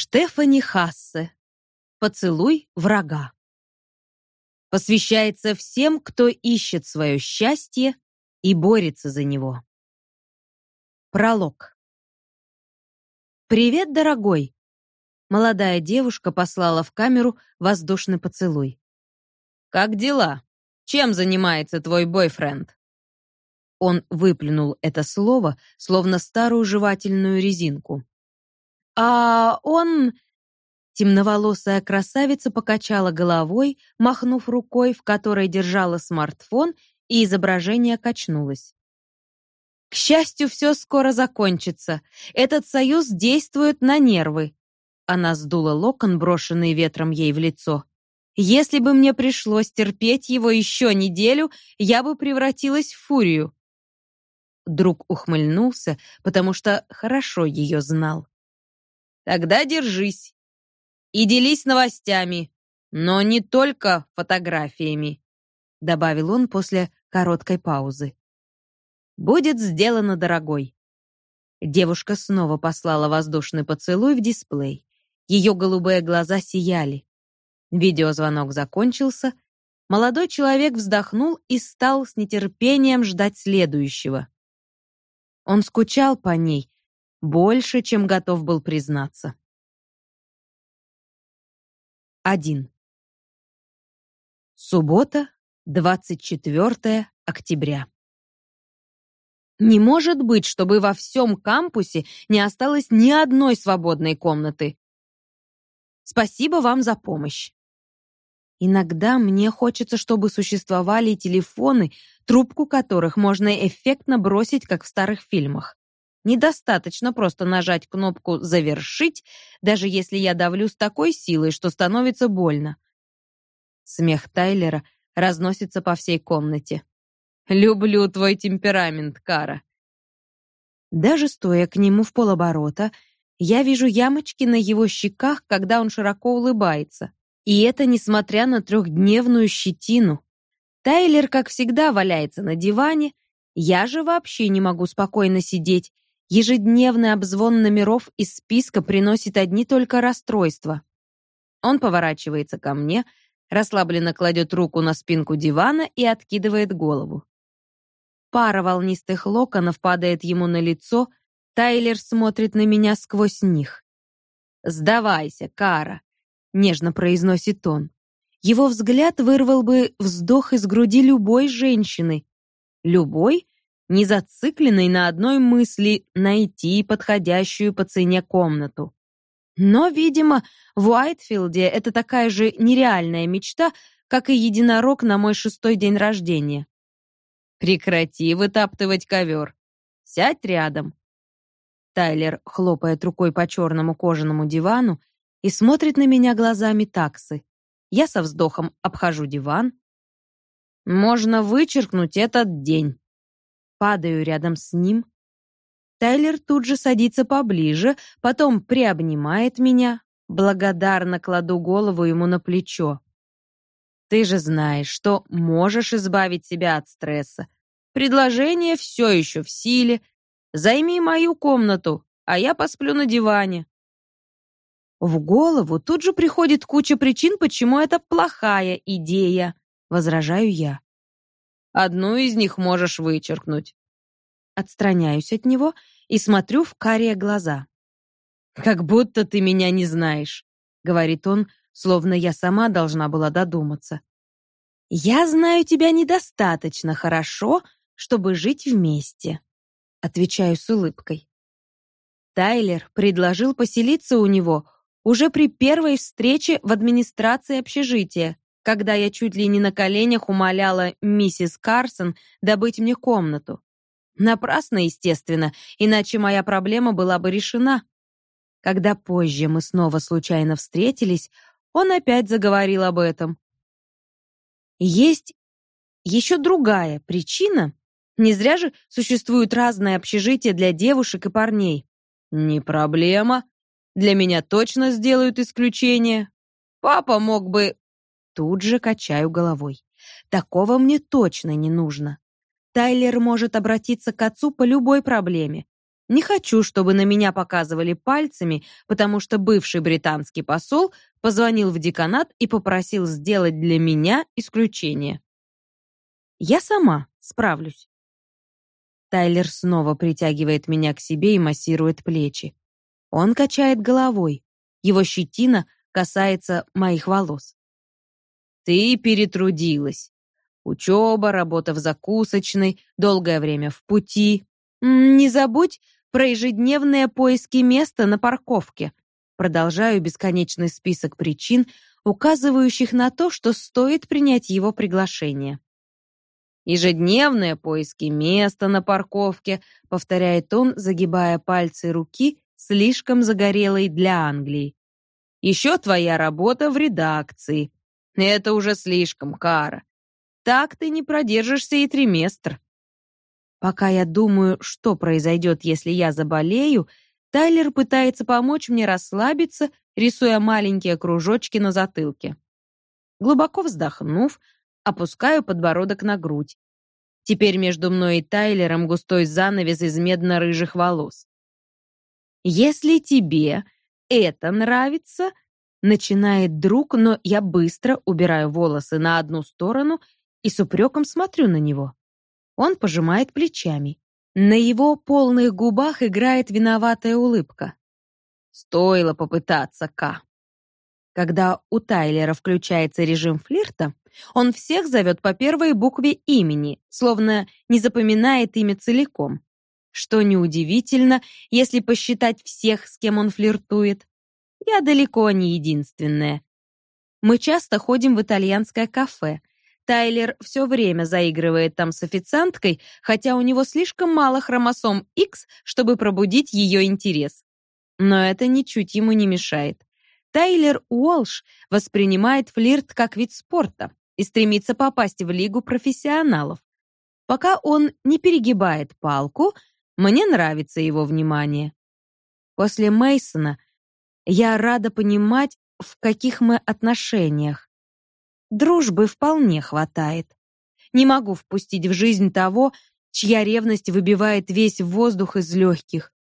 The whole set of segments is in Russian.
Штефани Хассе. Поцелуй врага. Посвящается всем, кто ищет свое счастье и борется за него. Пролог. Привет, дорогой. Молодая девушка послала в камеру воздушный поцелуй. Как дела? Чем занимается твой бойфренд? Он выплюнул это слово, словно старую жевательную резинку. А он Темноволосая красавица покачала головой, махнув рукой, в которой держала смартфон, и изображение качнулось. К счастью, все скоро закончится. Этот союз действует на нервы. Она сдула локон, брошенный ветром ей в лицо. Если бы мне пришлось терпеть его еще неделю, я бы превратилась в фурию. Друг ухмыльнулся, потому что хорошо ее знал. Тогда держись и делись новостями, но не только фотографиями, добавил он после короткой паузы. Будет сделано, дорогой. Девушка снова послала воздушный поцелуй в дисплей. Ее голубые глаза сияли. Видеозвонок закончился. Молодой человек вздохнул и стал с нетерпением ждать следующего. Он скучал по ней больше, чем готов был признаться. 1. Суббота, 24 октября. Не может быть, чтобы во всем кампусе не осталось ни одной свободной комнаты. Спасибо вам за помощь. Иногда мне хочется, чтобы существовали телефоны, трубку которых можно эффектно бросить, как в старых фильмах. Недостаточно просто нажать кнопку «Завершить», даже если я давлю с такой силой, что становится больно. Смех Тайлера разносится по всей комнате. «Люблю твой темперамент, Кара». Даже стоя к нему в полоборота, я вижу ямочки на его щеках, когда он широко улыбается. И это несмотря на трехдневную щетину. Тайлер, как всегда, валяется на диване, я же вообще не могу спокойно сидеть Ежедневный обзвон номеров из списка приносит одни только расстройства. Он поворачивается ко мне, расслабленно кладет руку на спинку дивана и откидывает голову. Пара волнистых локонов падает ему на лицо, Тайлер смотрит на меня сквозь них. «Сдавайся, Кара», — нежно произносит он. Его взгляд вырвал бы вздох из груди любой женщины. Любой, не зацикленной на одной мысли найти подходящую по цене комнату. Но, видимо, в Уайтфилде это такая же нереальная мечта, как и единорог на мой шестой день рождения. Прекрати вытаптывать ковер. Сядь рядом. Тайлер хлопает рукой по черному кожаному дивану и смотрит на меня глазами таксы. Я со вздохом обхожу диван. Можно вычеркнуть этот день. Падаю рядом с ним. Тайлер тут же садится поближе, потом приобнимает меня. Благодарно кладу голову ему на плечо. Ты же знаешь, что можешь избавить себя от стресса. Предложение все еще в силе. Займи мою комнату, а я посплю на диване. В голову тут же приходит куча причин, почему это плохая идея, возражаю я. Одну из них можешь вычеркнуть. Отстраняюсь от него и смотрю в карие глаза. Как будто ты меня не знаешь, говорит он, словно я сама должна была додуматься. Я знаю тебя недостаточно хорошо, чтобы жить вместе, отвечаю с улыбкой. Тайлер предложил поселиться у него уже при первой встрече в администрации общежития, когда я чуть ли не на коленях умоляла миссис Карсон добыть мне комнату. Напрасно, естественно, иначе моя проблема была бы решена. Когда позже мы снова случайно встретились, он опять заговорил об этом. Есть еще другая причина. Не зря же существуют разные общежития для девушек и парней. Не проблема. Для меня точно сделают исключение. Папа мог бы Тут же качаю головой. Такого мне точно не нужно. Тайлер может обратиться к отцу по любой проблеме. Не хочу, чтобы на меня показывали пальцами, потому что бывший британский посол позвонил в деканат и попросил сделать для меня исключение. Я сама справлюсь. Тайлер снова притягивает меня к себе и массирует плечи. Он качает головой. Его щетина касается моих волос. Ты перетрудилась. Учеба, работа в закусочной, долгое время в пути. Не забудь про ежедневные поиски места на парковке. Продолжаю бесконечный список причин, указывающих на то, что стоит принять его приглашение. Ежедневные поиски места на парковке, повторяет он, загибая пальцы руки, слишком загорелой для Англии. Еще твоя работа в редакции. Это уже слишком, Кара. Так ты не продержишься и триместр. Пока я думаю, что произойдет, если я заболею, Тайлер пытается помочь мне расслабиться, рисуя маленькие кружочки на затылке. Глубоко вздохнув, опускаю подбородок на грудь. Теперь между мной и Тайлером густой занавес из медно-рыжих волос. Если тебе это нравится, начинает друг, но я быстро убираю волосы на одну сторону и с упреком смотрю на него. Он пожимает плечами. На его полных губах играет виноватая улыбка. Стоило попытаться, К. Когда у Тайлера включается режим флирта, он всех зовет по первой букве имени, словно не запоминает имя целиком. Что неудивительно, если посчитать всех, с кем он флиртует. Я далеко не единственная. Мы часто ходим в итальянское кафе, Тайлер все время заигрывает там с официанткой, хотя у него слишком мало хромосом X, чтобы пробудить ее интерес. Но это ничуть ему не мешает. Тайлер Уолш воспринимает флирт как вид спорта и стремится попасть в лигу профессионалов. Пока он не перегибает палку, мне нравится его внимание. После Мейсона я рада понимать, в каких мы отношениях. Дружбы вполне хватает. Не могу впустить в жизнь того, чья ревность выбивает весь воздух из легких.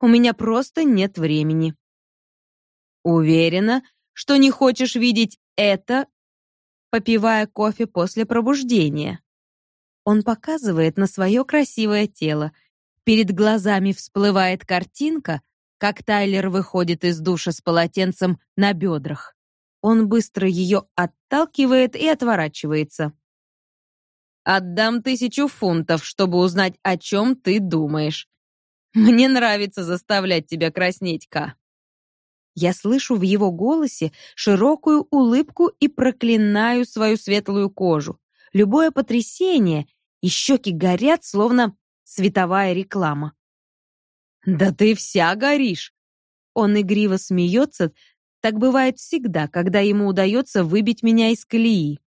У меня просто нет времени. Уверена, что не хочешь видеть это, попивая кофе после пробуждения. Он показывает на свое красивое тело. Перед глазами всплывает картинка, как Тайлер выходит из душа с полотенцем на бедрах. Он быстро ее отталкивает и отворачивается. Отдам тысячу фунтов, чтобы узнать, о чем ты думаешь. Мне нравится заставлять тебя краснеть, Ка. Я слышу в его голосе широкую улыбку и проклинаю свою светлую кожу. Любое потрясение, и щеки горят, словно световая реклама. Да ты вся горишь. Он игриво смеется, так бывает всегда, когда ему удается выбить меня из колеи.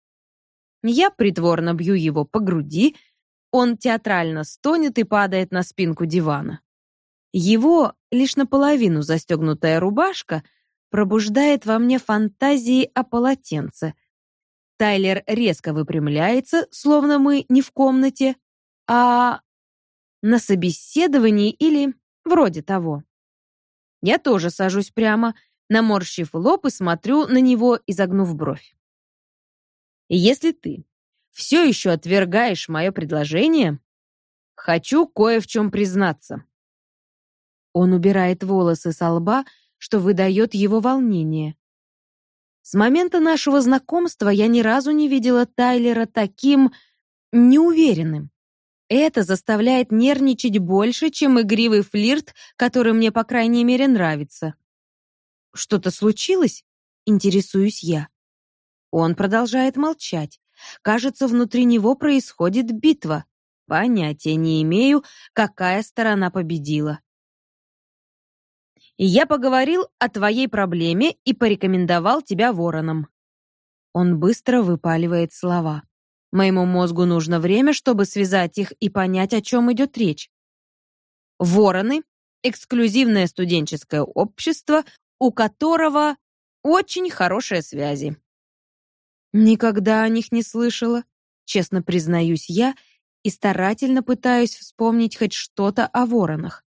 Я притворно бью его по груди, он театрально стонет и падает на спинку дивана. Его лишь наполовину застегнутая рубашка пробуждает во мне фантазии о полотенце. Тайлер резко выпрямляется, словно мы не в комнате, а на собеседовании или вроде того. Я тоже сажусь прямо, наморщив лоб и смотрю на него, изогнув бровь. если ты все еще отвергаешь мое предложение, хочу кое в чем признаться. Он убирает волосы с лба, что выдает его волнение. С момента нашего знакомства я ни разу не видела Тайлера таким неуверенным. Это заставляет нервничать больше, чем игривый флирт, который мне, по крайней мере, нравится. Что-то случилось? Интересуюсь я. Он продолжает молчать. Кажется, внутри него происходит битва. Понятия не имею, какая сторона победила. я поговорил о твоей проблеме и порекомендовал тебя воронам. Он быстро выпаливает слова. Моему мозгу нужно время, чтобы связать их и понять, о чем идет речь. Вороны эксклюзивное студенческое общество, у которого очень хорошие связи. Никогда о них не слышала, честно признаюсь я и старательно пытаюсь вспомнить хоть что-то о воронах.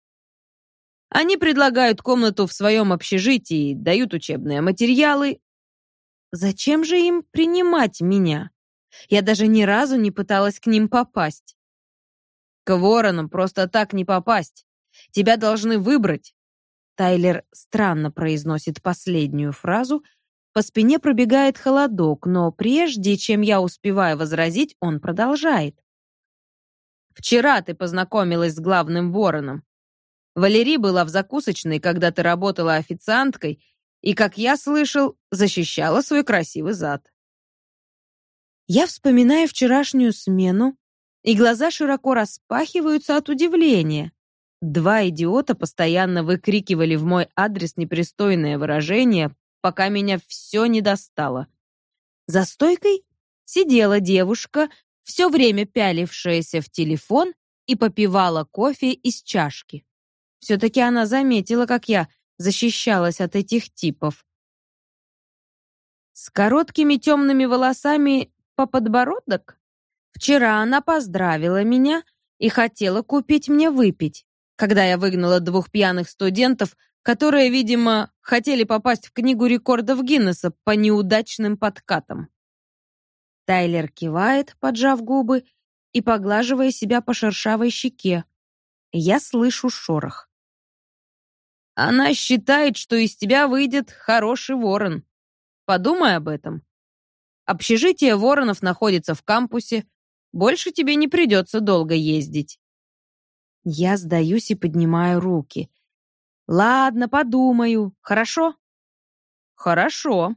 Они предлагают комнату в своем общежитии, дают учебные материалы. Зачем же им принимать меня? Я даже ни разу не пыталась к ним попасть. К воронам просто так не попасть. Тебя должны выбрать. Тайлер странно произносит последнюю фразу. По спине пробегает холодок, но прежде чем я успеваю возразить, он продолжает. Вчера ты познакомилась с главным вороном. Валерий была в закусочной, когда ты работала официанткой, и, как я слышал, защищала свой красивый зад. Я вспоминаю вчерашнюю смену, и глаза широко распахиваются от удивления. Два идиота постоянно выкрикивали в мой адрес непристойное выражение, пока меня все не достало. За стойкой сидела девушка, все время пялившаяся в телефон и попивала кофе из чашки. Все-таки она заметила, как я защищалась от этих типов. С короткими темными волосами по подбородок? Вчера она поздравила меня и хотела купить мне выпить, когда я выгнала двух пьяных студентов, которые, видимо, хотели попасть в книгу рекордов Гиннесса по неудачным подкатам. Тайлер кивает, поджав губы и поглаживая себя по шершавой щеке. Я слышу шорох. Она считает, что из тебя выйдет хороший ворон. Подумай об этом. Общежитие воронов находится в кампусе. Больше тебе не придется долго ездить. Я сдаюсь и поднимаю руки. Ладно, подумаю. Хорошо? Хорошо.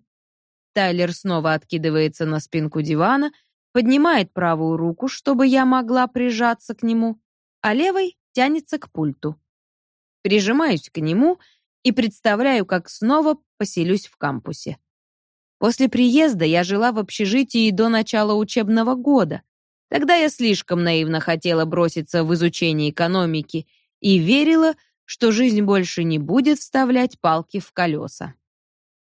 Тайлер снова откидывается на спинку дивана, поднимает правую руку, чтобы я могла прижаться к нему, а левой тянется к пульту прижимаюсь к нему и представляю, как снова поселюсь в кампусе. После приезда я жила в общежитии до начала учебного года. Тогда я слишком наивно хотела броситься в изучение экономики и верила, что жизнь больше не будет вставлять палки в колеса.